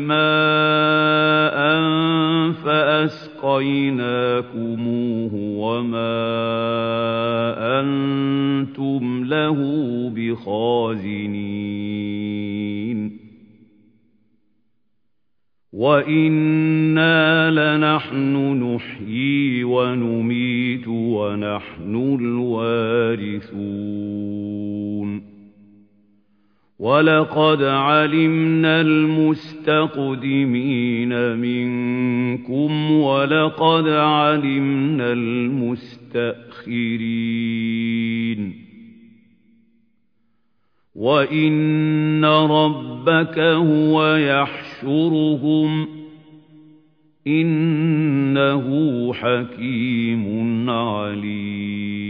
مَاءً فَأَسْقَيْنَاكُمُوهُ وَمَا أَنتُمْ لَهُ بِخَازِنِينَ وَإِنَّا لَنَحْنُ نُحْيِي وَنُمِيتُ وَنَحْنُ الْوَارِثُونَ وَلَقَدْ عَلِمْنَا الْمُسْتَقْدِمِينَ مِنكُمْ وَلَقَدْ عَلِمْنَا الْمُسْتَأْخِرِينَ وَإِنَّ رَبَّكَ هُوَ يَحْشُرُهُمْ ۚ إِنَّهُ حَكِيمٌ عَلِيمٌ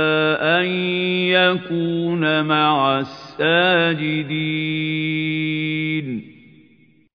يَكُونَ مَعَ السَّاجِدِينَ